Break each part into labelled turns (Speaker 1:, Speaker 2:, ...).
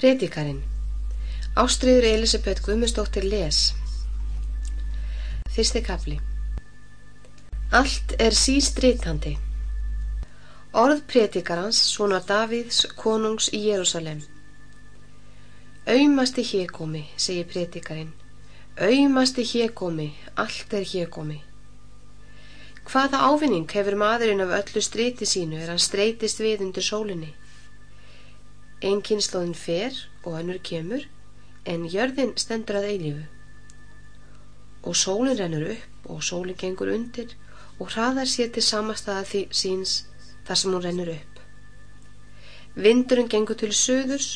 Speaker 1: Predikarin Ástriður Elisabeth Guðmundsdóttir les. Fyrsti kapli Allt er sístrítandi Orð predikarans svona Davíðs konungs í Jérúsalem Auðmasti hégómi, segir predikarin Auðmasti hégómi, allt er hégómi. Hvaða ávinning hefur maðurinn af öllu stríti sínu er hann streytist við undir sólinni Einn kynnslóðin fer og önnur kemur en jörðin stendur að eilífu. Og sólinn rennur upp og sólinn gengur undir og hraðar sér til samastaða því síns þar sem hún rennur upp. Vindurinn gengur til söðurs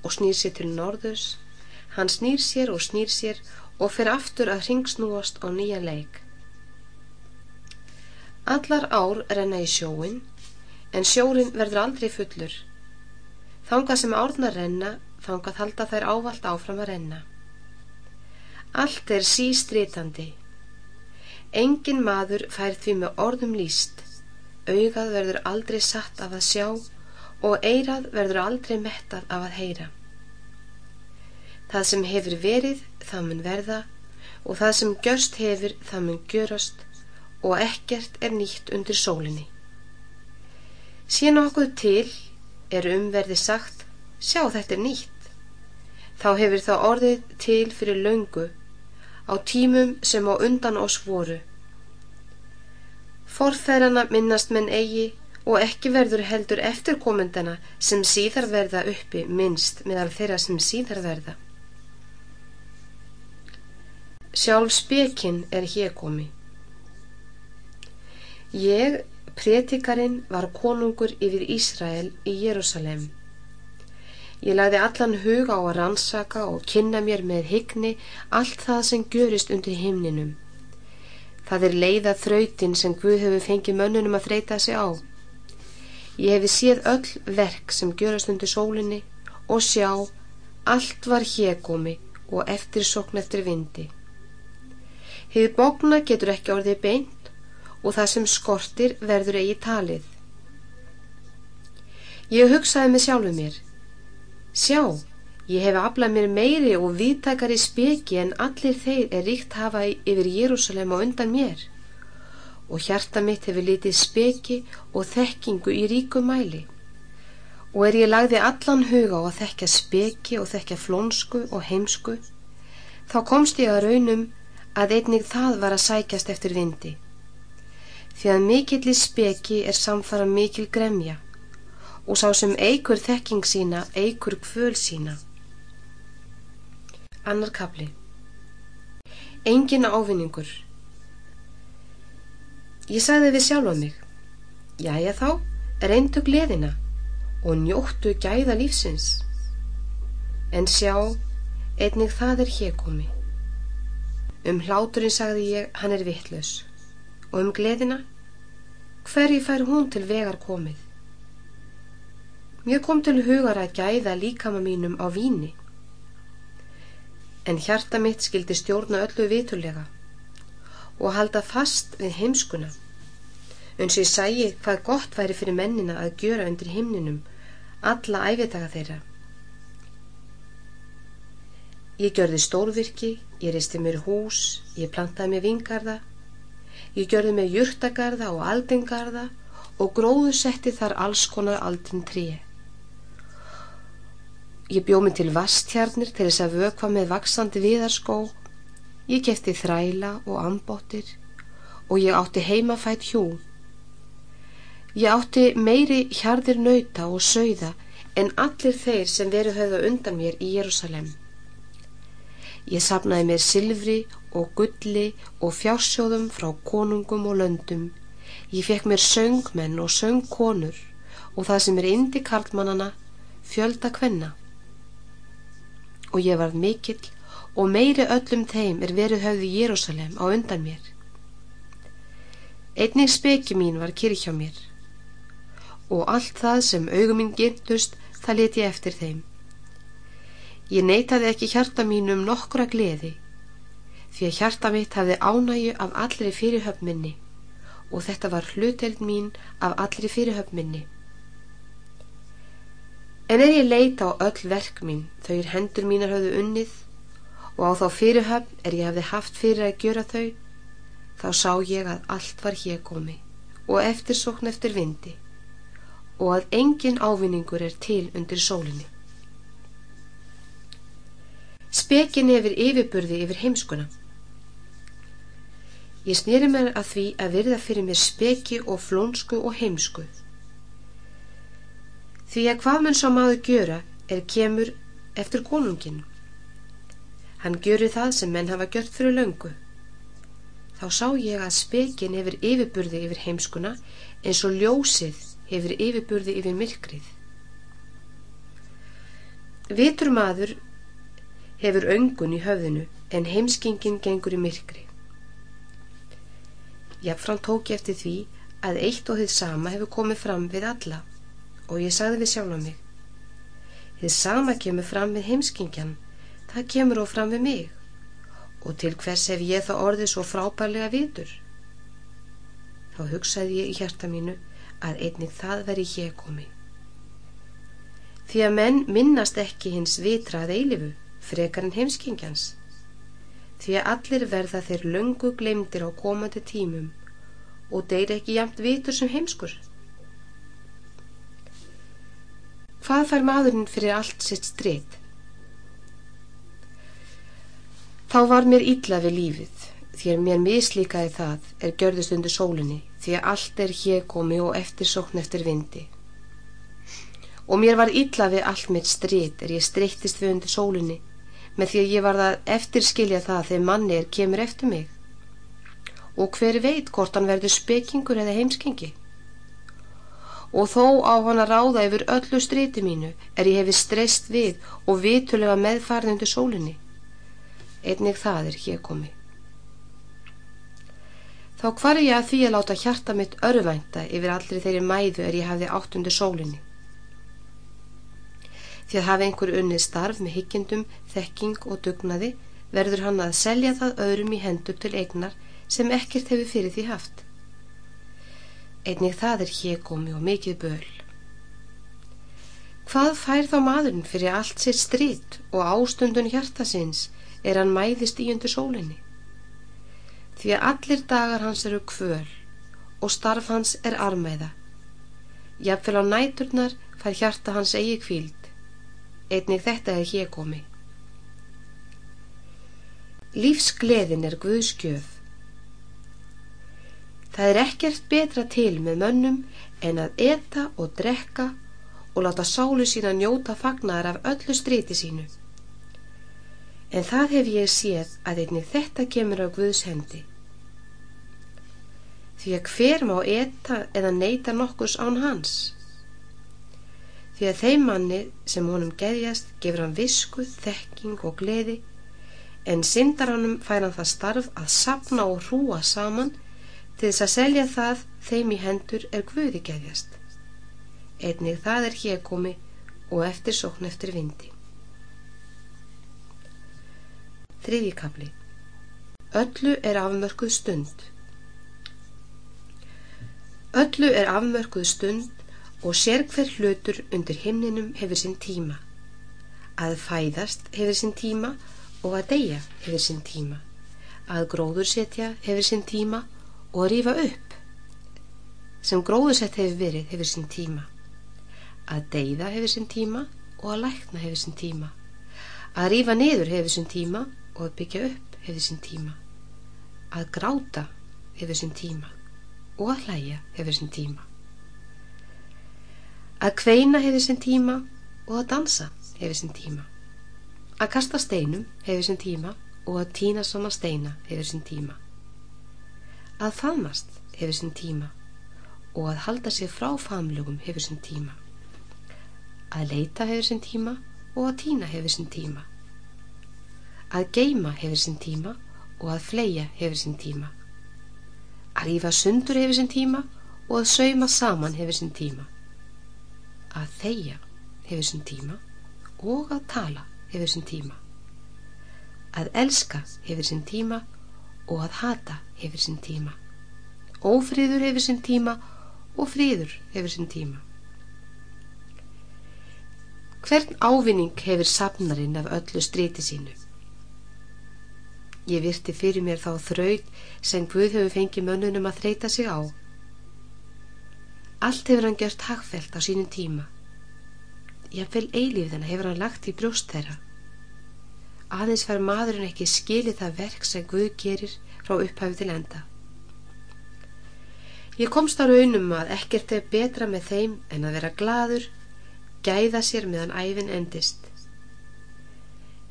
Speaker 1: og snýr sér til norðurs. Hann snýr sér og snýr sér og fer aftur að ringsnúast á nýja leik. Allar ár renna í sjóin en sjórin verður aldrei fullur Þangað sem árnar renna, þangað halda þær ávalt áfram að renna. Allt er sístrítandi. Engin maður fær því með orðum líst. Augað verður aldrei satt af að sjá og eirað verður aldrei mettað af að heyra. Það sem hefur verið, það mun verða og það sem gjörst hefur, það mun gjörast og ekkert er nýtt undir sólinni. Sér nokkuð til er umverði sagt sjá þetta er nýtt. Þá hefur það orðið til fyrir löngu á tímum sem á undan oss voru. Forþærana minnast menn eigi og ekki verður heldur eftirkomendana sem síðar verða uppi minnst meðal þeirra sem síðar verða. Sjálf spekinn er hér komi ég Prétikarinn var konungur yfir Ísrael í Jérúsalem. Ég lagði allan hug á að rannsaka og kynna mér með hyggni allt það sem görist undir himninum. Það er leiða þrautin sem Guð hefur fengið mönnunum að þreita sig á. Ég hefi séð öll verk sem görast undir sólinni og sjá, allt var hégómi og eftir sokn eftir vindi. Hefur bókna getur ekki orðið beint og það sem skortir verður eigi talið. Ég hugsaði með sjálfu mér. Sjá, ég hef aflað mér meiri og viðtakari speki en allir þeir er ríkt hafa yfir Jérúsalem á undan mér og hjarta mitt hefur litið speki og þekkingu í ríku mæli og er ég lagði allan huga á að þekka speki og þekka flónsku og heimsku þá komst ég að raunum að einnig það var að sækjast eftir vindi því að mikill í speki er samfara mikil gremja og sá sem eigur þekking sína eigur kvöl sína. Annar kapli Engin ávinningur Ég sagði við sjálf á mig Jæja þá, reyndu gleðina og njóttu gæða lífsins en sjá, einnig það er hér komi. Um hláturinn sagði ég, hann er vittlaus og um gleðina hverji fær hún til vegar komið? Mér kom til hugar að gæða líkama mínum á víni. En hjarta mitt skildi stjórna öllu vitulega og halda fast við heimskuna. Uns ég sæi hvað gott væri fyrir mennina að gjöra undir himninum alla æfitaga þeirra. Ég gjörði stórvirki ég reisti mér hús ég plantaði mér vingarða Ég gjörði með jurtagarða og aldingarða og gróðu setti þar alls konar aldin tríi. Ég bjóð mig til vastjarnir til þess að vökva með vaksandi viðarskó. Ég kefti þræla og ambóttir og ég átti heimafætt hjú. Ég átti meiri hjarðir nauta og sögða en allir þeir sem veru höfða undan mér í Jérúsalem. Ég sapnaði mér silfri og gulli og fjársjóðum frá konungum og löndum. Ég fekk mér söngmenn og söngkonur og það sem er indi karlmannana fjölda kvenna. Og ég varð mikill og meiri öllum þeim er verið höfði Jérúsalem á undan mér. Einnig speki mín var kyrkjá mér og allt það sem augum mín gindust það leti ég eftir þeim. Ég neytaði ekki hjarta mín um nokkura gleði því að hjarta mitt hafði ánægu af allri fyrirhöfminni og þetta var hluteld mín af allri fyrirhöfminni. En er ég leita á öll verk mín, þau er hendur mínar höfðu unnið og á þá fyrirhöfn er ég hefði haft fyrir að gjöra þau, þá sá ég að allt var hér komi og eftirsókn eftir vindi og að engin ávinningur er til undir sólinni. Spekin yfir yfirburði yfir heimskuna. Ég snýri mér að því að virða fyrir mér speki og flónsku og heimsku Því að hvað mun sá maður gjöra er kemur eftir konungin. Hann gjöri það sem menn hafa gjört fyrir löngu. Þá sá ég að spekin hefur yfirburði yfir heimskuna eins og ljósið hefur yfirburði yfir myrkrið. Vitur maður hefur öngun í höfðinu en heimskingin gengur í myrkri. Jáfnfram tók ég eftir því að eitt og þið sama hefur komið fram við alla. Og ég sagði við sjálf á mig Þið sama kemur fram við heimskingjan það kemur og fram við mig. Og til hvers hef ég þá orðið svo frábærlega vitur? Þá hugsaði ég í hjarta mínu að einnig það veri hér komi því að menn minnast ekki hins vitrað eilifu frekar en heimskingjans því að allir verða þeir löngu glemdir á komandi tímum. Og deyri ekki jamt vitur sem heimskur. Hvað fær maðurinn fyrir allt sitt streyt? Þá var mér illa við lífið, því að mér mislíkaði það er gjörðust undir sólinni, því að allt er hér komi og eftir sókn eftir vindi. Og mér var illa við allt mitt streyt er ég streytist við undir sólinni, með því að ég var það eftirskilja það þegar manni er kemur eftir mig. Og hver veit hvort hann verður spekingur eða heimskengi? og þó á hann að ráða yfir öllu stríti mínu er ég hefi streyst við og vitulega meðfarðundu sólinni. Einnig það er hér komi. Þá hvar ég að því að láta hjarta mitt örvænta yfir allri þeirri mæðu er ég hafði áttundu sólinni. Því að hafi einhver unnið starf með hyggjendum, þekking og dugnaði verður hann að selja það öðrum í hendur til eignar sem ekkert hefur fyrir því haft. Einnig það er hégómi og mikið böl. Hvað fær þá maðurinn fyrir allt sitt strít og ástundun hjartasins er hann mæðist í undir sólinni? Því að allir dagar hans eru kvöl og starf hans er armæða. Jafnvel á næturnar fær hjarta hans eigi kvíld. Einnig þetta er hégómi. Lífsgleðin er Guðskjöf Það er ekkert betra til með mönnum en að eta og drekka og láta sálu sína njóta fagnar af öllu striti sínu. En það hef ég séð að einnig þetta kemur á Guðs hendi. Því að hver má eta eða neyta nokkurs án hans? Því að þeim manni sem honum geðjast gefur hann visku, þekking og gleði en syndar hannum fær hann það starf að sapna og hrúa saman Til þess að selja það þeim í hendur er Guði geðjast. Einnig það er hér komi og eftir sókn eftir vindi. Þriðjíkabli Öllu er afmörkuð stund. Öllu er afmörkuð stund og sér hver hlutur undir himninum hefur sinn tíma. Að fæðast hefur sinn tíma og að deyja hefur sinn tíma. Að gróður setja hefur sinn tíma og að rýfa upp sem gróðusett hefur verið hefur sinn tíma að deyða hefur sinn tíma og að lækna hefur sinn tíma að rýfa niður hefur sinn tíma og að byggja upp hefur sinn tíma að gráta hefur sinn tíma og að hlæja hefur sinn tíma að kveina hefur sinn tíma og að dansa hefur sinn tíma að kasta steinum hefur sinn tíma og að týna svona steina hefur sinn tíma Að faðmast hefur sinn tíma og að halda sér frá famlugum hefur sinn tíma. Að leita hefur sinn tíma og að týna hefur sinn tíma. Að geima hefur sinn tíma og að fleia hefur sinn tíma. Að rífa sundur hefur sinn tíma og að sauma saman hefur sinn tíma. Að þeia hefur sinn tíma og að tala hefur sinn tíma. Að elska hefur sinn tíma og að hata hefur sinn tíma. Ófríður hefur sinn tíma og fríður hefur sinn tíma. Hvern ávinning hefur safnarinn af öllu striti sínu? Ég virti fyrir mér þá þraut sem Guð hefur fengið mönnunum að þreita sig á. Allt hefur hann gert hagfælt á sínum tíma. Jáfnvel eilífðana hefur hann lagt í brjóst þeirra. Aðeins fær maðurinn ekki skilið það verk sem Guð gerir frá upphæfu til enda. Ég komst á raunum að ekkert er betra með þeim en að vera gladur, gæða sér meðan æfin endist.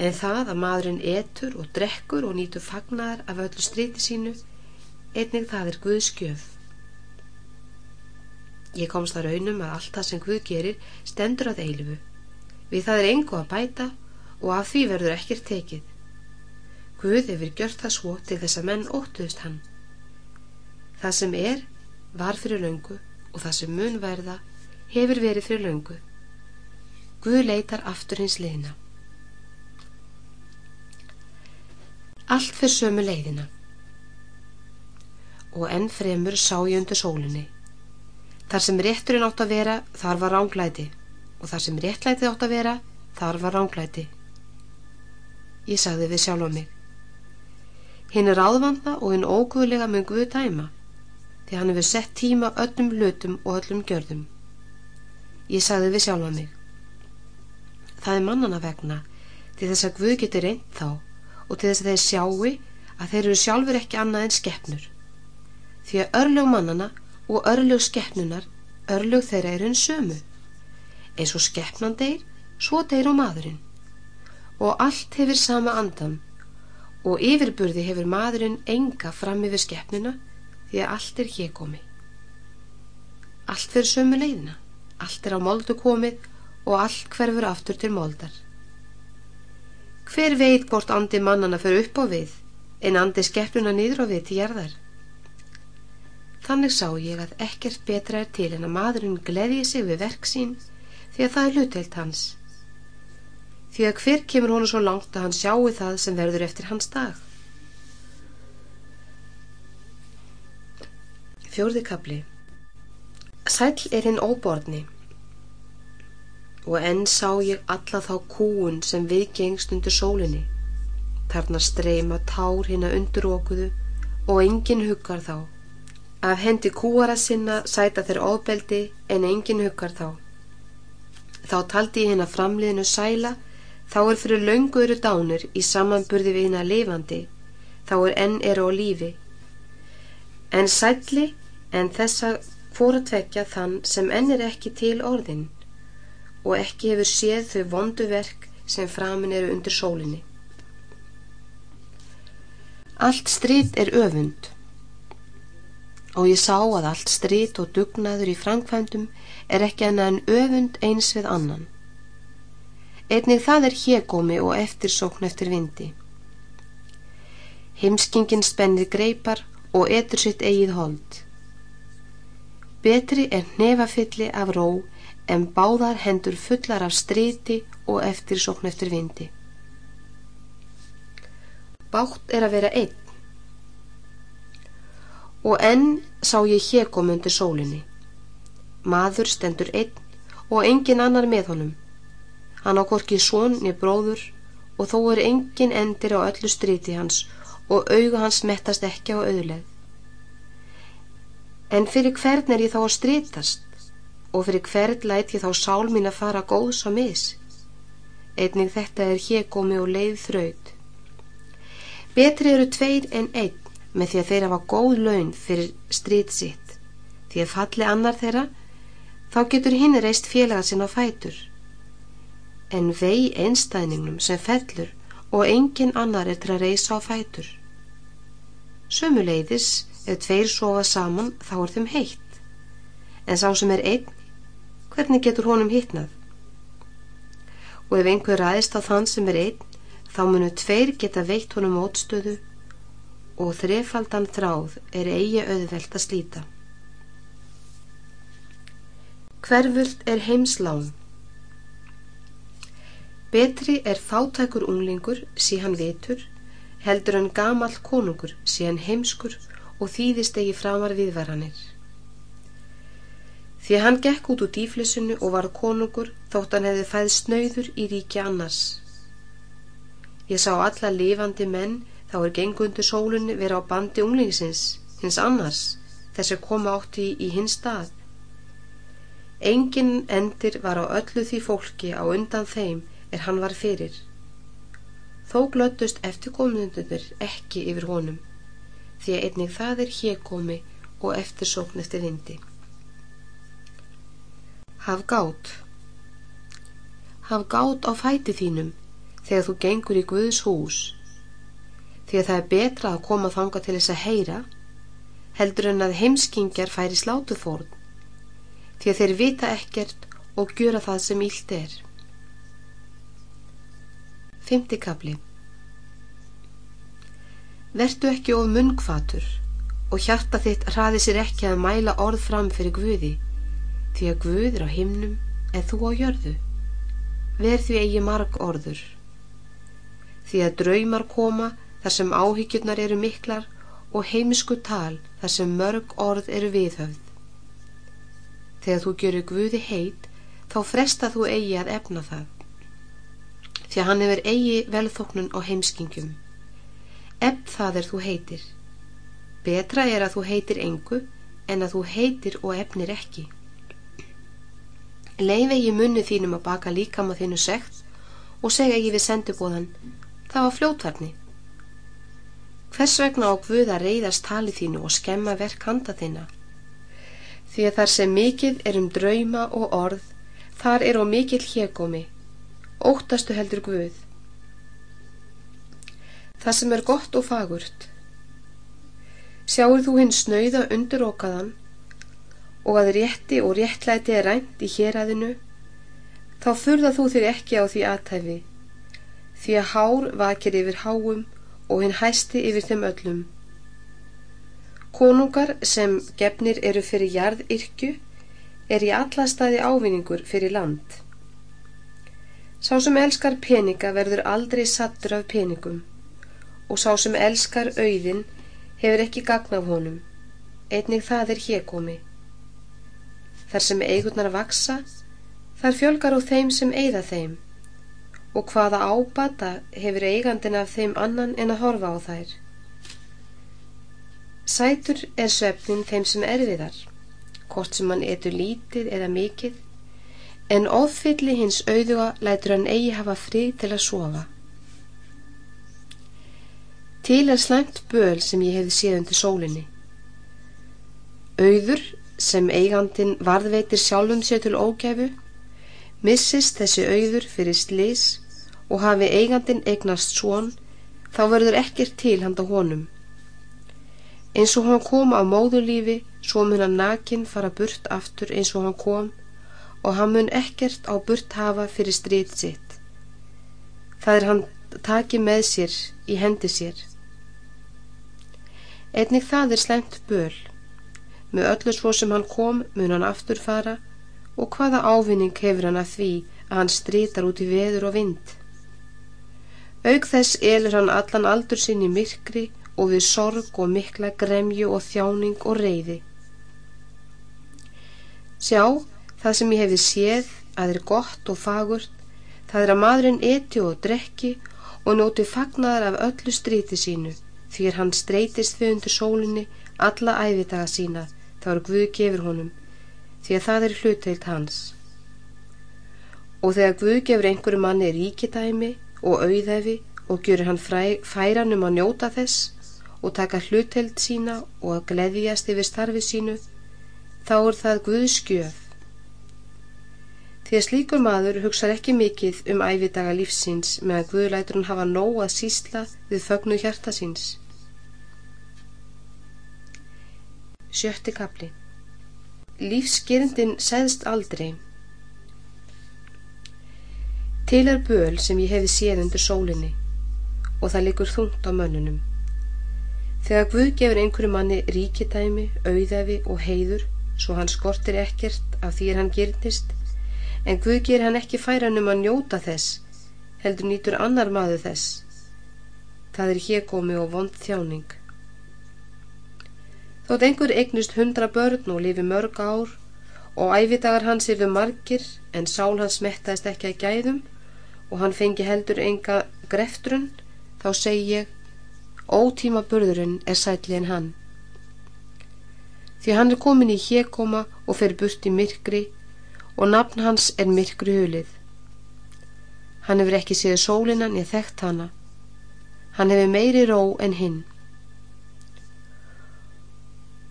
Speaker 1: En það að maðurinn etur og drekkur og nýtur fagnar af öllu stríti sínu, einnig það er Guðs gjöf. Ég komst á raunum að allt það sem Guð gerir stendur að eilifu. Við það er engu að bæta og af því verður ekkert tekið. Guð hefur gjört það svo til þess að menn óttuðst hann. Það sem er var fyrir löngu og það sem mun verða hefur verið fyrir löngu. Guð leitar aftur hins leiðina. Allt fyrir sömu leiðina. Og enn fremur sá ég undir sólinni. Þar sem rétturinn átt að vera, þar var ránglæti og þar sem réttlætið átt að vera, þar var ránglæti. Ég sagði við sjálf á mig. Hinn er áðvanda og hinn óguðlega mun Guð dæma því hann hefur sett tíma öllum lutum og öllum gjörðum. Ég sagði við sjálfa mig. Það er mannana vegna til þess að Guð getur reynd þá og til þess að þeir sjáu að þeir eru sjálfur ekki annað en skeppnur. Því að örlög mannana og örlög skeppnunar, örlög þeirra er einn sömu. Eins og skeppnan deyr, svo deyr og maðurinn. Og allt hefur sama andan og yfirburði hefur maðurinn enga fram yfir skeppnuna því að allt er hér komi. Allt fyrir sömu leiðina, allt er á moldu komið og allt hverfur aftur til moldar. Hver veit hvort andi mannana fyrir upp á við en andi skeppnuna nýður á við til jarðar? Þannig sá ég að ekkert betra er til en að maðurinn gleðji sig við verk sín því að það er hlutelt hans. Því að hver kemur honu svo langt að hann sjáu það sem verður eftir hans dag? Fjórði kapli Sæl er hinn óborðni og enn sá ég alla þá kúun sem viðgengst undir sólinni. Þarna streyma tár hinn að undurókuðu og enginn huggar þá. Af hendi kúara sinna sæta þeir óbeldi en enginn huggar þá. Þá taldi ég hinn að framliðinu sæla, þá er fyrir launguðuru dánur í samanburði við hinn að lifandi, þá er enn eru á lífi. En sæli en þessa fór að tvekja þann sem ennir ekki til orðin og ekki hefur séð þau vondu verk sem framin eru undir sólinni. Allt strít er öfund og ég sá að allt strít og dugnaður í framkvæmdum er ekki annað en öfund eins við annan. Einnig það er hégómi og eftirsókn eftir vindi. Himskingin spennir greipar og etur sitt eigið hold. Betri er nefafylli af ró en báðar hendur fullar af striti og eftir sókn eftir vindi. Bátt er að vera einn og enn sá ég hekom undir sólinni. Maður stendur einn og engin annar með honum. Hann á korki svonni bróður og þó er engin endir á öllu striti hans og auga hans mettast ekki á auðleð. En fyrir hvern er ég þá að strítast og fyrir hvern læt ég þá sál mín að fara góðs á mis? Einning þetta er hégómi og leið þraut. Betri eru tveir en einn með því að þeir hafa góð laun fyrir strít sitt. Því að falli annar þeirra, þá getur hinn reist félaga sinn á fætur. En vei einstæðningnum sem fellur og engin annar er til að reisa á fætur. Sömuleiðis Ef tveir sofa saman þá er þeim heitt. En sá sem er einn, hvernig getur honum hittnað? Og ef einhver ræðist á þann sem er einn, þá munu tveir geta veitt honum ótstöðu og þrefaldan þráð er eigi auðvelt að slíta. Hverfult er heimslán. Betri er fátækur unglingur síðan vitur, heldur en gamal konungur síðan heimskur og þýðist eigi framar viðvaranir. Því hann gekk út úr dýflissinu og varð konungur þótt hann hefði fæð snöyður í ríki annars. Ég sá alla lifandi menn þá er gengundu sólunni vera á bandi unglingsins, hins annars, þess að koma átti í hins stað. Engin endir var á öllu því fólki á undan þeim er hann var fyrir. Þó glöttust eftirkomundundur ekki yfir honum, því að einnig það er hérkomi og eftirsókn eftir vindi. Haf gát. Haf gát á fæti þínum þegar þú gengur í Guðs hús. Því að það er betra að koma þanga til þess að heyra heldur en að heimskingjar færi slátu fórn. Því að þeir vita ekkert og gjöra það sem ílt er. Fymtikabli Vertu ekki of munnkvatur og hjarta þitt hraði sér ekki að mæla orð fram fyrir Guði því að Guð er á himnum en þú á jörðu. Verð því eigi marg orður. Því að draumar koma þar sem áhyggjurnar eru miklar og heimisku tal þar sem mörg orð eru viðhöfð. Þegar þú gerur Guði heit þá fresta þú eigi að efna það. Því að hann hefur eigi velþóknun og heimskingum. Ebb það er þú heitir. Betra er að þú heitir engu en að þú heitir og efnir ekki. Leifi ég munnu þínum að baka líkama þínu segt og segja ég við sendubóðan, það var fljótvarni. Hvers vegna á Guð að reyðast tali þínu og skemma verk handa þína? Því að þar sem mikill er um drauma og orð, þar er á mikill hjekomi, óttastu heldur Guð. Það sem er gott og fagurt. Sjáur þú hinn snauða undir okaðan og að rétti og réttlæti er rænt í héræðinu, þá furða þú þér ekki á því aðtæfi, því að hár vakir yfir háum og hinn hæsti yfir þeim öllum. Konungar sem gefnir eru fyrir jarðyrkju er í alla staði ávinningur fyrir land. Sá sem elskar peninga verður aldrei sattur af peningum og sá sem elskar auðin hefur ekki gagn af honum, einnig það er hérkomi. Þar sem eigurnar vaksa, þar fjölgar á þeim sem eigða þeim og hvaða ábata hefur eigandin af þeim annan en að horfa á þær. Sætur er söfnin þeim sem erfiðar, hvort sem hann etur lítið eða mikið, en ofilli hins auðuga lætur hann eigi hafa frið til að sofa. Til er slæmt böl sem ég hefði séð undir sólinni. Auður sem eigandin varðveitir sjálfum sér til ógæfu, missist þessi auður fyrir slis og hafi eigandin eignast svon, þá verður ekkert til handa honum. Eins og hann kom á móðulífi, svo mun hann nakin fara burt aftur eins og hann kom og hann mun ekkert á burt hafa fyrir strít sitt. Það er hann taki með sér í hendi sér. Einnig það er slemt böl Með öllu svo sem hann kom mun hann aftur fara og hvaða ávinning hefur hann að því að hann strítar út í veður og vind. Aug þess elur hann allan aldur sinn í myrkri og við sorg og mikla gremju og þjáning og reyði. Sjá, það sem ég hefði séð að er gott og fagurt, það er að maðurinn eti og drekki og nóti fagnaðar af öllu stríti sínu, því er hann streytist þau undir sólinni alla æfitaga sínað þá er Guð gefur honum því að það er hluteilt hans. Og þegar Guð gefur einhverju manni ríkidæmi og auðæfi og gjur hann fræ, færan um að njóta þess og taka hluteilt sína og að gleðjast yfir starfi sínu, þá er það Guðs skjöf. Því að slíkur maður hugsa ekki mikið um æfidaga lífsins meðan Guð lætur hann hafa nóg að sísla við fögnu hjarta síns. Sjötti kapli Lífsgerindin segðst aldrei Til er böl sem ég hefi séð undir sólinni og það likur þungt á mönnunum. Þegar Guð gefur einhverju manni ríkidæmi, auðæfi og heiður svo hann skortir ekkert af því er hann gerðnist en Guð ger hann ekki færan um að njóta þess heldur nýtur annar maður þess. Það er hér komi og vond þjáning. Þótt einhver eignist hundra börn og lifi mörg ár og ævidagar hans yfir margir en sál hans mettaðist ekki að gæðum og hann fengi heldur enga greftrun, þá segi ég ótíma burðurinn er sætli en hann. Því hann er komin í hégkoma og fer burt í myrkri og nafn hans er myrkri hulið. Hann hefur ekki séð sólina niður þekkt hana. Hann hefur meiri ró en hinn.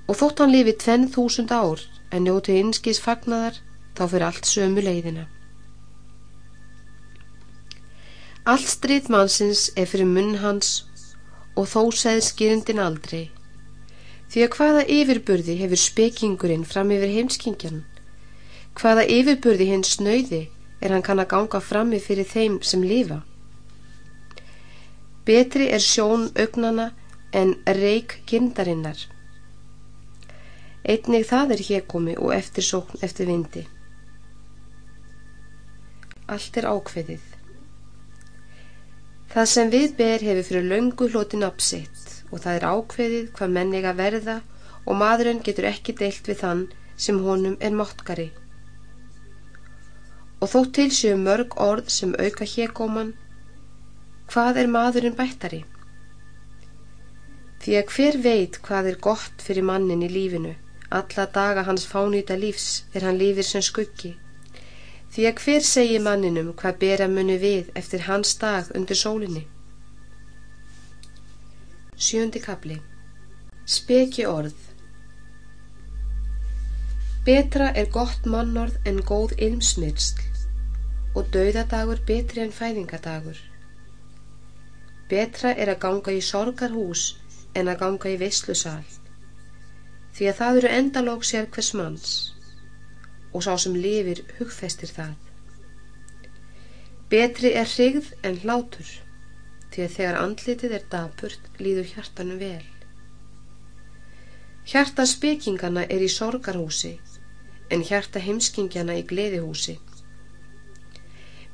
Speaker 1: Og þótt hann lifi tvenn þúsund ár en njóti einskís fagnadar þá fyrir allt sömu leiðina. Allt stríð mannsins er fyrir munn hans og þó segð skýrindin aldrei. Því að hvaða yfirburði hefur spekingurinn fram yfir heimskingjan? Hvaða yfirburði hinn snöyði er hann kann að ganga frammi fyrir þeim sem lifa. Betri er sjón augnana en reik kindarinnar. Einnig það er hérkomi og eftirsókn eftir vindi. Allt er ákveðið. Það sem við ber hefur fyrir löngu hloti napsitt og það er ákveðið hvað menniga verða og maðurinn getur ekki deilt við þann sem honum er mótkari og þó til séu mörg orð sem auka hégóman, hvað er maðurinn bættari? Því að hver veit hvað er gott fyrir mannin í lífinu, alla daga hans fánýta lífs er hann lífir sem skuggi. Því að hver segi manninum hvað bera muni við eftir hans dag undir sólinni? Sjöndi kapli Speki orð Betra er gott mannorð en góð ilmsmyrsl og dauðadagur betri en fæðingadagur. Betra er að ganga í sorgarhús en að ganga í veislusal, því að það eru endalók sér hvers manns og sá sem lifir hugfestir það. Betri er hrigð en hlátur, því að þegar andlitið er dapurt líður hjartanum vel. Hjarta spekingana er í sorgarhúsi en hjarta heimskingjana í gleðihúsi.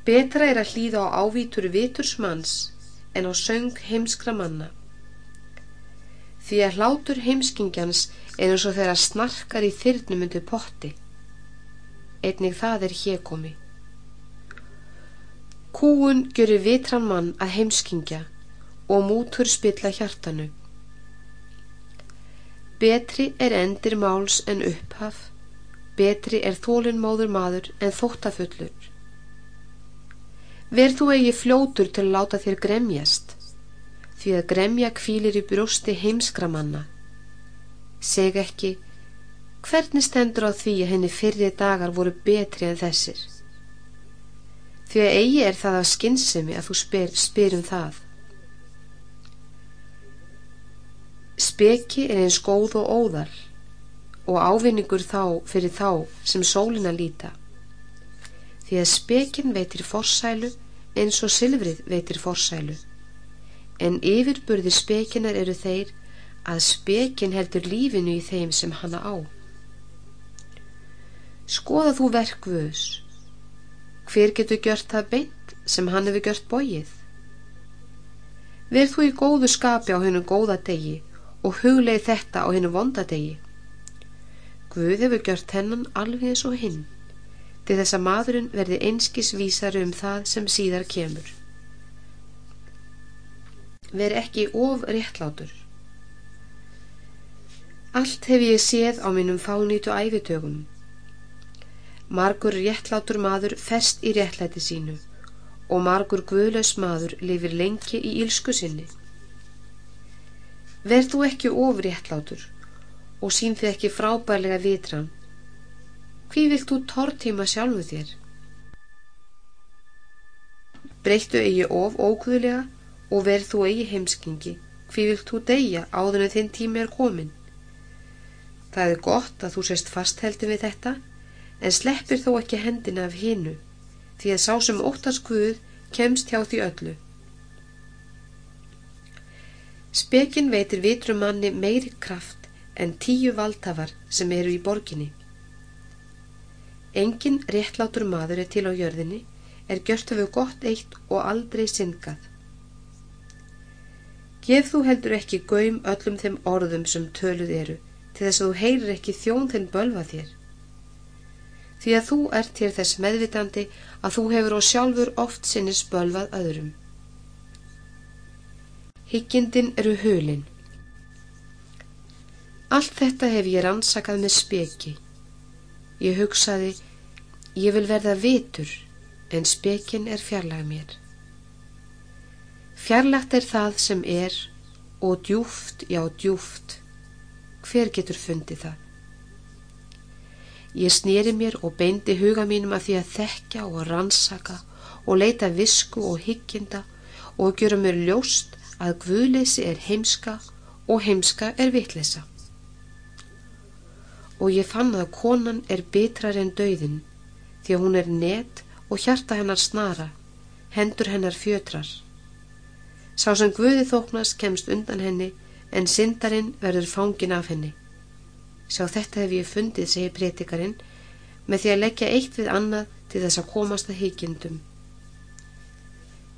Speaker 1: Betra er að hlýða á ávítur vitursmanns en á söng heimskra manna. Því að hlátur heimskingjans er eins og þeirra snarkar í þyrnum undir potti. Einnig það er hérkomi. Kúun görur vitran mann að heimskingja og mútur spilla hjartanu. Betri er endir máls en upphaf, betri er þólunmóður maður en þóttafullur. Verð þú eigi fljótur til að láta þér gremjast, því að gremja kvílir í brjósti heimskra manna. Seg ekki, hvernig stendur á því að henni fyrri dagar voru betri en þessir? Því að eigi er það af skinnsemi að þú spyr, spyr um það. Speki er eins góð og óðal og ávinningur þá fyrir þá sem sólina líta því að spekin veitir forsælu eins og silfrið veitir forsælu. En yfirburði spekinar eru þeir að spekin heldur lífinu í þeim sem hanna á. Skoða þú verkvöðs. Hver getur gjört það beint sem hann hefur gjört bóið? Verð þú í góðu skapi á hennu góða degi og hugleið þetta á hennu vonda degi. Guð hefur gjört hennan alveg eins og hinn til þess að maðurinn verði einskis vísari um það sem síðar kemur. Ver ekki of réttlátur. Allt hef ég séð á mínum fánýtu æfitögum. Margur réttlátur maður fest í réttlæti sínu og margur guðlaus maður lifir lengi í ílsku sinni. Verð þú ekki of réttlátur og sín þið ekki frábærlega vitran Hví vilt þú tortíma sjálfu þér? Breyttu eigi of ókvöðlega og verð þú eigi heimskingi. Hví vilt þú deyja áður en þinn tími er komin? Það er gott að þú sést fastheldin við þetta en sleppir þó ekki hendina af hinnu því að sá sem óttast Guð kemst hjá því öllu. Spekin veitir vitrum manni meiri kraft en tíu valdhafar sem eru í borginni. Engin réttlátur maður er til á jörðinni, er gjört hefur gott eitt og aldrei syngað. Gef þú heldur ekki gaum öllum þeim orðum sem töluð eru, til þess að þú heyrir ekki þjón þinn bölva þér. Því að þú ert til þess meðvitandi að þú hefur og sjálfur oft sinni spölvað öðrum. Hyggindin eru hulin. Allt þetta hef ég rannsakað með speki. Ég hugsaði, ég vil verða vitur, en spekin er fjarlag mér. Fjarlagt er það sem er og djúft, já djúft. Hver getur fundið það? Ég snýri mér og beindi huga mínum að því að þekka og rannsaka og leita visku og hygginda og gjöra mér ljóst að guðleysi er heimska og heimska er vitleysa. Og ég fann að konan er bitrar en döðin því að hún er net og hjarta hennar snara, hendur hennar fjötrar. Sá sem Guði þóknast kemst undan henni en syndarinn verður fángin af henni. Sjá þetta hef ég fundið, segir prétikarinn, með því að leggja eitt við annað til þess að komast að higgjendum.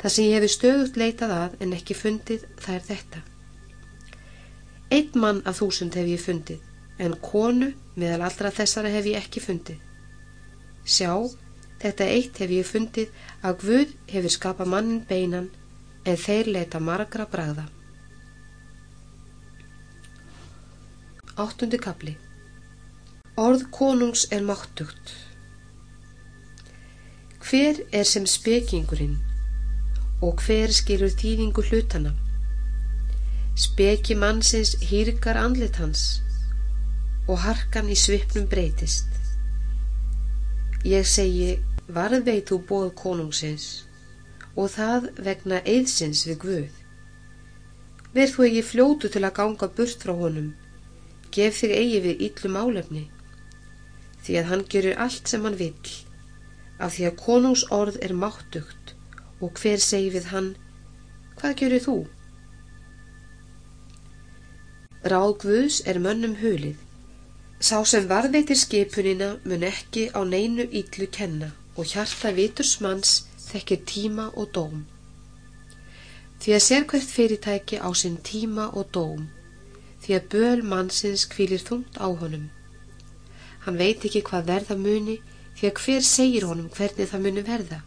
Speaker 1: Það sem ég hefi stöðut leitað að en ekki fundið, það er þetta. Eitt mann af þúsund hef ég fundið, en konu meðal allra þessara hef ég ekki fundið. Sjá, þetta eitt hef ég fundið að Guð hefur skapað mannin beinan en þeir leita margra bræða. Áttundi kapli Orð konungs er máttugt. Hver er sem spekingurinn og hver skilur þýðingu hlutana? Speki mannsins hýrgar andlit hans og harkan í svipnum breytist. Ég segi, varðveit þú bóð konungsins og það vegna eðsins við Guð. Verð þú eigi fljótu til að ganga burt frá honum, gef þig eigi við yllu málefni, því að hann gerur allt sem hann vill, af því að konungs orð er máttugt og hver segi við hann, hvað gerur þú? Ráð Guðs er mönnum hulið, sá sem varðveitir skipunina mun ekki á neinu yllu kenna og hjarta viturs manns þekkir tíma og dóm. Því að sér hvert fyrirtæki á sinn tíma og dóm, því að böl mannsins kvílir þungt á honum. Hann veit ekki hvað verða muni, því að hver segir honum hvernig það muni verða.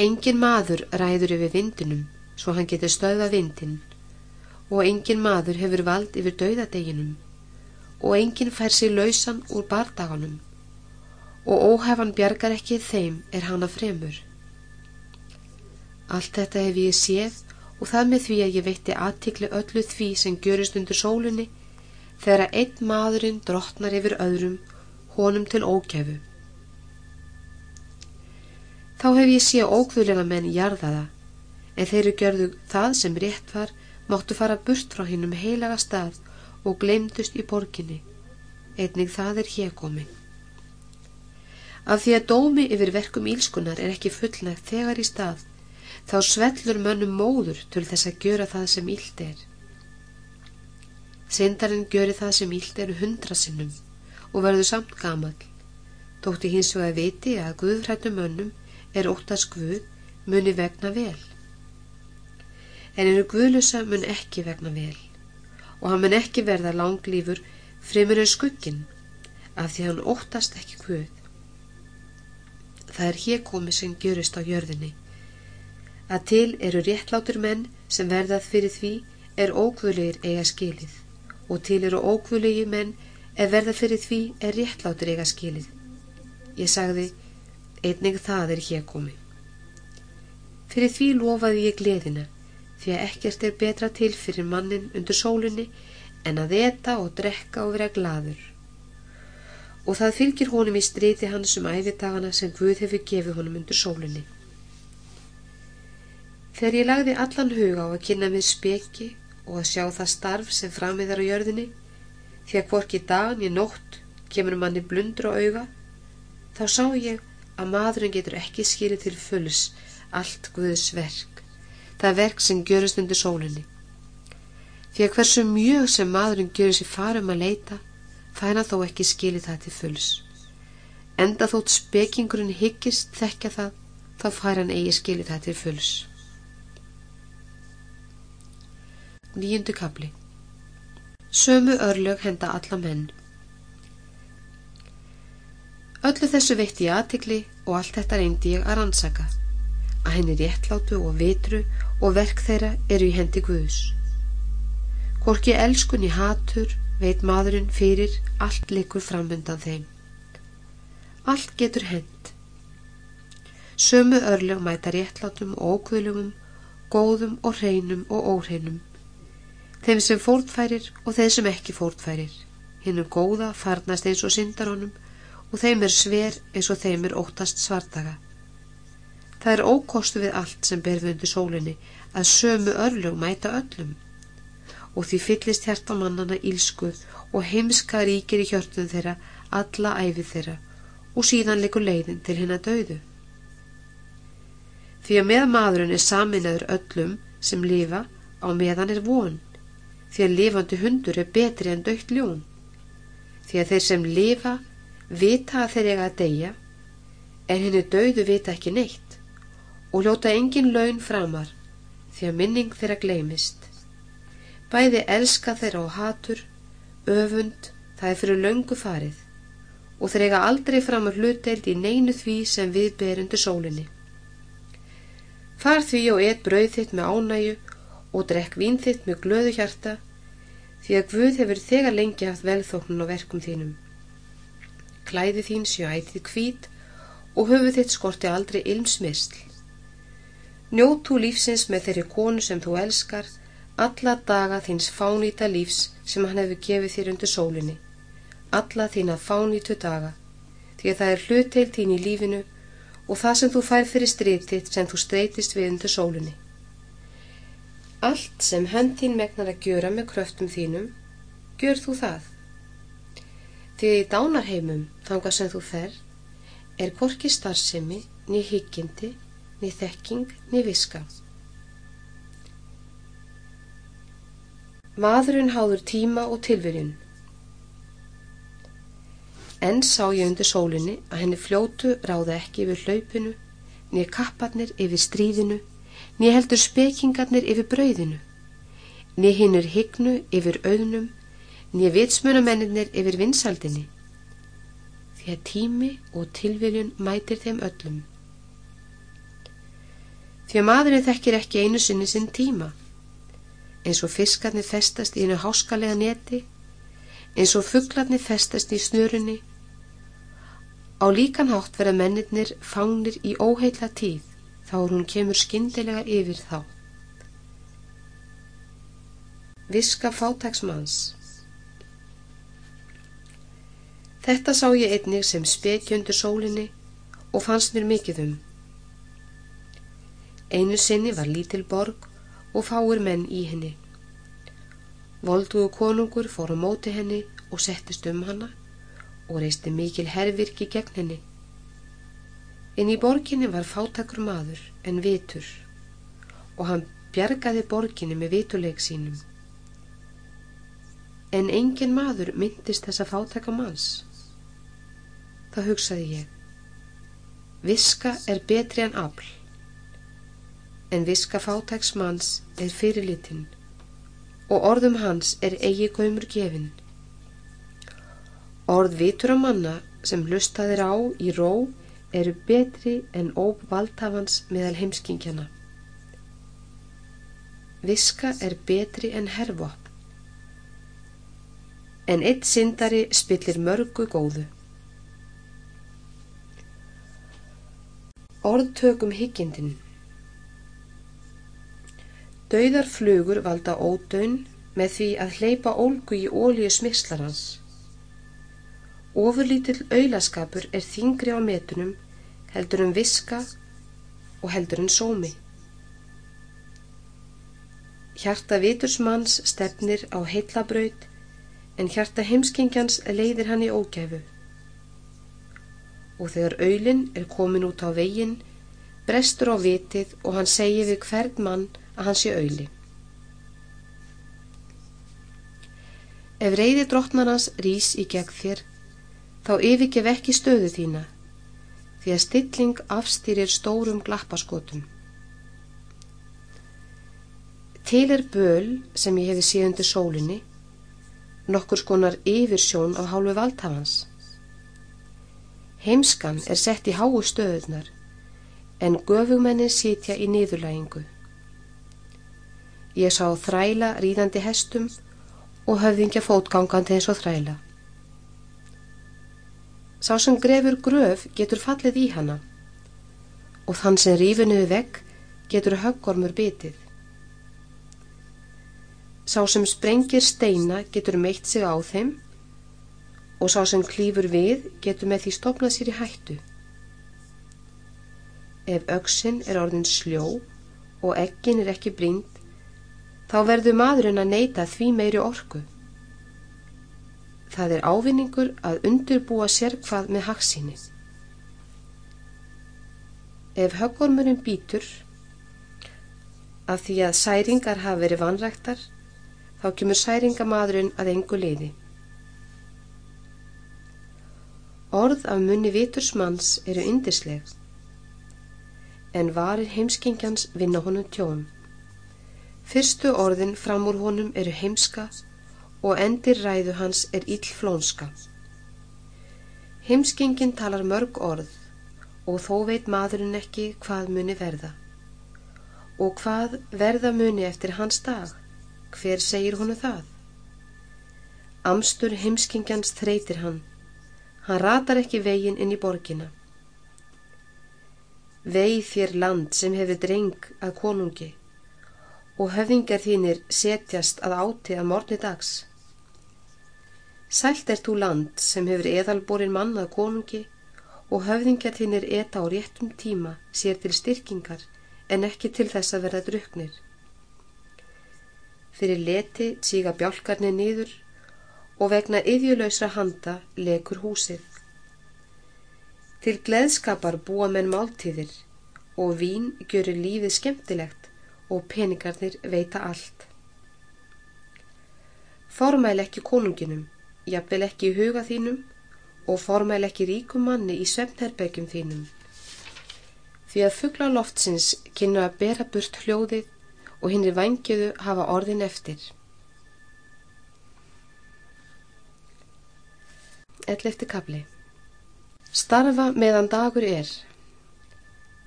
Speaker 1: Engin maður ræður yfir vindinum, svo hann getur stöða vindin, og engin maður hefur vald yfir dauðadeginum, og engin fær sér lausan úr bardaganum og óhefan bjargar ekki þeim er hana fremur. Allt þetta hef ég séð og það með því að ég veitti aðtikli öllu því sem görist undir sólinni þegar að einn maðurinn drottnar yfir öðrum honum til ógæfu. Þá hef ég séð ókvölinga menn jarðaða en þeirri gjörðu það sem rétt var máttu fara burt frá hinnum heilaga stað og glemdust í borginni. Einnig það er hér komið. Af því að dómi yfir verkum ílskunar er ekki fullnægt þegar í stað, þá svellur mönnum móður til þess að gjöra það sem íld er. Sendarinn gjöri það sem íld er hundra sinnum og verður samt gamal. Dótti hins og að viti að Guðfrættum mönnum er óttast Guð muni vegna vel. En einu Guðlusa mun ekki vegna vel og hann mun ekki verða langlýfur fremur en skuggin af því hann óttast ekki Guð það er hér komið sem gjörist á jörðinni. Að til eru réttlátur menn sem verðað fyrir því er ókvölegir eiga skilið og til eru ókvölegi menn ef verðað fyrir því er réttlátur eiga skilið. Ég sagði, einnig það er hér komið. Fyrir því lofaði ég gleðina því að ekkert er betra til fyrir mannin undir sólinni en að eta og drekka og vera gladur og það fylgir honum í striti hans um æfitagana sem Guð hefur gefið honum undir sólinni. Þegar ég lagði allan huga á að kynna við speki og að sjá það starf sem framiðar á jörðinni, því að hvorki dagan í nótt kemur manni blundur á auga, þá sá ég að maðurinn getur ekki skýrið til fulls allt Guðs verk, það verk sem görist undir sólinni. Því að hversu mjög sem maðurinn görur sér farum að leita, fæna þó ekki skili það til fulls. Enda þótt spekingurinn hyggist þekka það, þá fær hann eigi skili það til fulls. Nýjundu kapli. Sömu örlög henda alla menn. Öllu þessu veitti ég aðtikli og allt þetta reyndi ég að rannsaka, að henni réttlátu og vitru og verk þeirra eru í hendi Guðs. Hvorki elskunni hatur veit maðurinn fyrir allt likur framöndan þeim. Allt getur hend. Sömu örlög mæta réttlátum og ókvöljumum, góðum og hreinum og óhreinum. Þeim sem fórtfærir og þeim sem ekki fórtfærir. Hinnum góða farnast eins og syndarónum og þeim er sver eins og þeim er óttast svartaga. Það er ókostu við allt sem ber við undir sólinni að sömu örlög mæta öllum og því fyllist hjarta mannana ílsku og heimska ríkir í hjörtum þeirra alla æfið þeirra og síðan leikur leiðin til henn að dauðu. Því að með maðurinn er saminnaður öllum sem lifa á meðan er von því að lifandi hundur er betri en dögt ljón því að þeir sem lifa vita að þeir eiga að deyja en henni dauðu vita ekki neitt og ljóta engin laun framar því að minning þeirra gleymist. Bæði elska þeirra á hatur, öfund, það er fyrir löngu farið og þeir eiga aldrei framar hlutdeild í neinu því sem við berundu sólinni. Far því og et brauð þitt með ánægu og drekk vín þitt með glöðu hjarta því að Guð hefur þegar lengi haft velþóknun á verkum þínum. Klæði þín sjö ætið kvít og höfu þitt skorti aldrei ilmsmysl. Njótt þú lífsins með þeirri konu sem þú elskar, alla daga þins fánýta lífs sem hann hefur gefið þér undir sólinni, alla þína fánýtu daga, því að það er hlutteil þín í lífinu og það sem þú fær fyrir streytitt sem þú streytist við undir sólinni. Allt sem hönd þín megnar að gjöra með kröftum þínum, gjör þú það. Því í dánarheimum þanga sem þú fer, er korki starfsemi, ný higgjindi, ný þekking, ný viska. Maðurinn háður tíma og tilverjun. Enn sá ég undir sólinni að henni fljótu ráða ekki yfir hlaupinu, nýja kapparnir yfir stríðinu, nýja heldur spekingarnir yfir brauðinu, nýja hinnur hignu yfir auðnum, nýja vitsmunamennir yfir vinsaldinni. Því að tími og tilviljun mætir þeim öllum. Því að maðurinn þekkir ekki einu sinni sinn tíma. Eins og fiskarnir festast í einu háskalega neti, eins og fugglarnir festast í snurunni. Á líkan hátt verða mennirnir fánir í óheila tíð þá hún kemur skindilega yfir þá. Viska fátagsmanns Þetta sá ég einnig sem spekjöndur sólinni og fannst mér mikið um. Einu sinni var lítil borg og fáir menn í henni. Volduðu konungur fór á móti henni og settist um hanna og reisti mikil herrvirki gegn henni. En í borginni var fátakur maður en vitur og hann bjargaði borginni með vituleik sínum. En engin maður myndist þessa fátaka manns. Það hugsaði ég. Viska er betri en afl en viska fátæks manns er fyrirlitinn og orðum hans er eigi gaumur gefin. Orð vitur á manna sem lustaðir á í ró eru betri en óp valdhafans meðal heimskingjana. Viska er betri en herfop, en eitt syndari spillir mörgu góðu. Orðtökum higgjendin Dauðar flugur valda ódön með því að hleypa ólgu í ólíu smyrslarans. Ofurlítill auðlaskapur er þingri á metunum, heldur um viska og heldur um sómi. Hjarta vitursmanns stefnir á heillabraut en hjarta heimskingjans leiðir hann í ógæfu. Og þegar auðlinn er komin út á veginn, brestur á vitið og hann segir við hvern mann að hann sé auðli. Ef reyði drottnarnas rís í gegn þér, þá yfirgef ekki stöðu þína, því að stilling afstýrir stórum glappaskotum. Til er böl sem ég hefi séð undir sólinni, nokkur skonar yfirsjón á hálfu valdhafans. Heimskan er sett í háu stöðunar, en göfugmennin sitja í niðurlægingu. Ég sá þræla ríðandi hestum og höfðingja fótgangandi eins og þræla. Sá sem grefur gröf getur fallið í hana og þann sem rífinuðu vegg getur höggormur bitið. Sá sem sprengir steina getur meitt sig á þeim og sá sem klýfur við getur með því stopnað sér í hættu. Ef auksinn er orðin sljó og ekkin er ekki brínd, þá verður maðurinn að neyta því meiri orku. Það er ávinningur að undurbúa sér hvað með haksíni. Ef höggormurinn býtur, af því að særingar hafa verið vanræktar, þá kemur særingamadurinn að engu leiði. Orð af munni vitursmanns eru yndisleg, en varir heimskingjans vinna honum tjón. Fyrstu orðin fram úr honum eru heimska og endir ræðu hans er ill flónska. Heimskingin talar mörg orð og þó veit maðurinn ekki hvað muni verða. Og hvað verða muni eftir hans dag? Hver segir honu það? Amstur heimskingjans þreytir hann. Hann ratar ekki veginn inn í borgina. Veið þér land sem hefur dreng að konungi og höfðingar þínir setjast að áti að morni dags. Sælt er þú land sem hefur eðalborin mann að konungi og höfðingar þínir eta á réttum tíma sér til styrkingar en ekki til þess að verða druknir. Fyrir leti síga bjálkarnir nýður og vegna yðjulöysra handa lekur húsið. Til gleðskapar búa menn máltíðir og vín görur lífið skemmtilegt og peningarnir veita allt. Formæl ekki konunginum, jafnvel ekki í huga þínum og formæl ekki ríkum manni í svefnherbergjum þínum. Því að fuggla loftsins kynna að bera burt hljóðið og hinnir vangiðu hafa orðin eftir. Ellefti kapli Starfa meðan dagur er.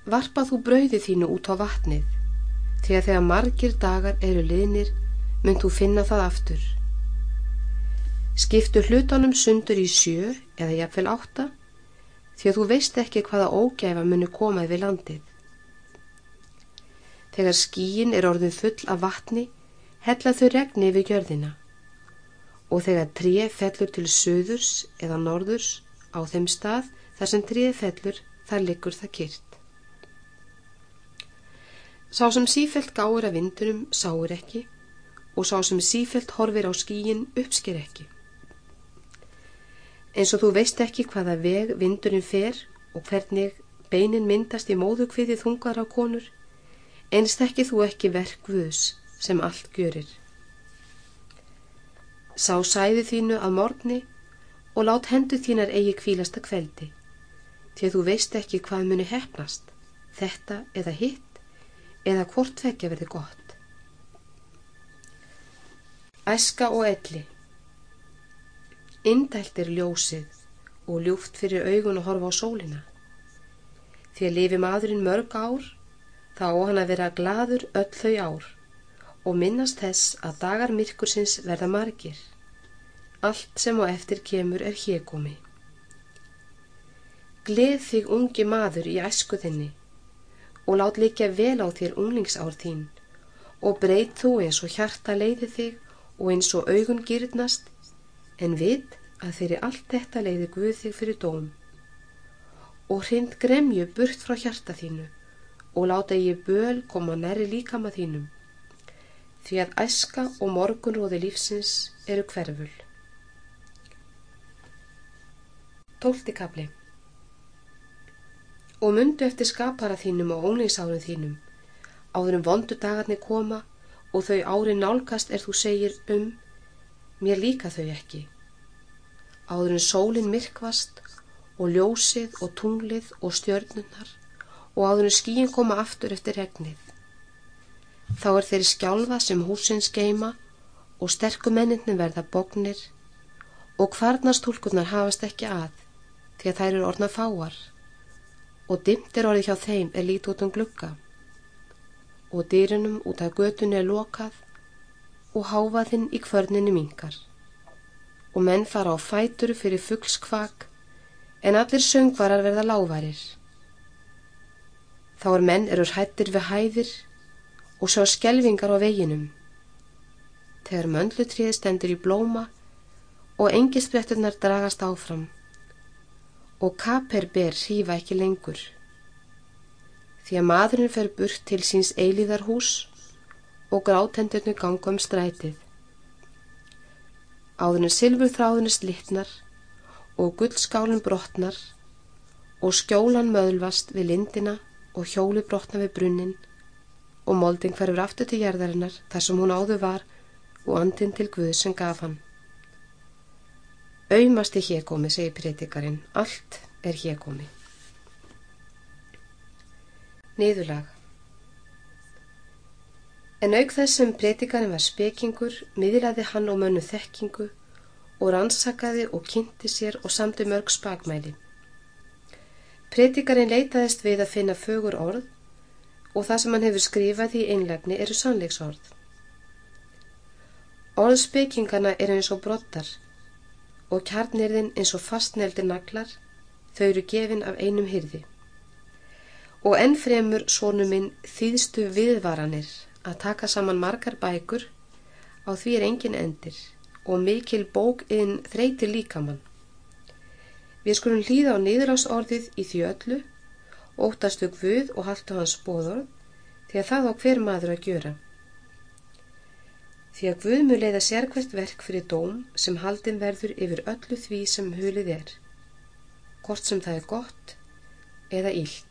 Speaker 1: Varpa þú brauði þínu út á vatnið, því að þegar margir dagar eru liðnir, mynd þú finna það aftur. Skiptu hlutunum sundur í sjö eða jafnvel átta, því að þú veist ekki hvaða ógæfa muni komað við landið. Þegar skíin er orðin full af vatni, hella þau regni við gjörðina og þegar tré fellur til söðurs eða norðurs á þeim stað þar sem tré fellur, þar liggur það kyrt. Sá sem sífelt gáur af vindunum sáur ekki og sá sem sífelt horfir á skíin uppsker ekki. Eins og þú veist ekki hvaða veg vindurinn fer og hvernig beinin myndast í móðukviði þungar á konur, einst ekki þú ekki verk vöðs sem allt görir. Sá sæði þínu að morgni og lát hendu þínar eigi kvílasta kveldi, því þú veist ekki hvað muni hefnast, þetta eða hitt, eða hvort vekja verði gott. Æska og elli Indælt er ljósið og ljúft fyrir augun að horfa á sólina. Því að lifi maðurinn mörg ár þá á hann að vera gladur öll þau ár og minnast þess að dagar myrkursins verða margir. Allt sem á eftir kemur er hjekomi. Gleð þig ungi maður í æsku þinni og lát líka vel á þér unglingsár þín og breyt þú eins og hjarta leiði þig og eins og augun gýrnast en vit að fyrir allt þetta leiði Guð þig fyrir dóm. Og hrind gremju burt frá hjarta þínu og láta ég böl koma næri líkama þínum, því að æska og morgunróði lífsins eru hverful. Tólti kapli Og mundu eftir skapara þínum og óningsárun þínum, áður um vondu dagarnir koma og þau ári nálgast er þú segir um, mér líka þau ekki. Áður um sólin myrkvast og ljósið og tunglið og stjörnunnar og áður skíin koma aftur eftir regnið. Þá er þeirri skjálfa sem húsins geima og sterkumenninni verða bognir og hvarnastúlkunar hafast ekki að því að þær eru orðna fáar og dimt er orðið hjá þeim er lít út um glugga og dýrunum út af götunni er lokað og háfaðinn í kvörninni mingar og menn fara á fætur fyrir fuggskvak en allir söngvarar verða lávarir. Þá er menn eru hættir við hæðir og sjá skelvingar á veginum. Þegar möndlutriði stendur í blóma og engisbretturnar dragast áfram og kaperber hýfa ekki lengur. Því að maðurinn fer burt til síns eilíðarhús og grátendurnu ganga um strætið. Áðurinn silfurþráðinu slittnar og gullskálinn brotnar og skjólan möðulvast við lindina og hjóli brotna við brunnin og molding hverfur aftur til jærðarinnar þar sem hún áður var og andin til Guð sem gaf hann. Auðmast er hér komið, segir prétikarin, allt er hér komið. Niðurlag En auk þess sem prétikarin var spekingur, miðlaði hann og mönnu þekkingu og rannsakaði og kynnti sér og samti mörg spagmæli. Prétikarin leitaðist við að finna fögur orð og það sem hann hefur skrifað í einlegni eru sannleiksorð. Orðspekingana er eins og brottar og kjarnirðin eins og fastneldi naglar, þau eru gefin af einum hyrði. Og ennfremur svonu minn þýðstu viðvaranir að taka saman margar bækur á því er engin endir og mikil bók inn þreytir líkamann. Við skulum hlýða á niðurlásorðið í því öllu, óttastu gvuð og haltu hans bóðorð því að það á hver maður að gjöra. Því að Guð mjög leiða sérkvært verk fyrir dóm sem haldin verður yfir öllu því sem hulið er, hvort sem það er gott eða ílt.